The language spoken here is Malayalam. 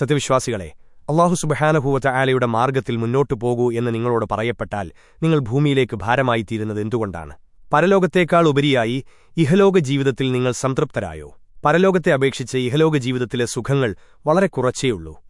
സത്യവിശ്വാസികളെ അള്ളാഹു സുബഹാനഭൂവത്ത ആലയുടെ മാർഗത്തിൽ മുന്നോട്ടു പോകൂ എന്ന് നിങ്ങളോട് പറയപ്പെട്ടാൽ നിങ്ങൾ ഭൂമിയിലേക്ക് ഭാരമായിത്തീരുന്നത് എന്തുകൊണ്ടാണ്? പരലോകത്തേക്കാൾ ഉപരിയായി ഇഹലോക ജീവിതത്തിൽ നിങ്ങൾ സംതൃപ്തരായോ? പരലോകത്തെ അപേക്ഷിച്ച് ഇഹലോക ജീവിതത്തിലെ സുഖങ്ങൾ വളരെ കുറച്ചേയുള്ളൂ.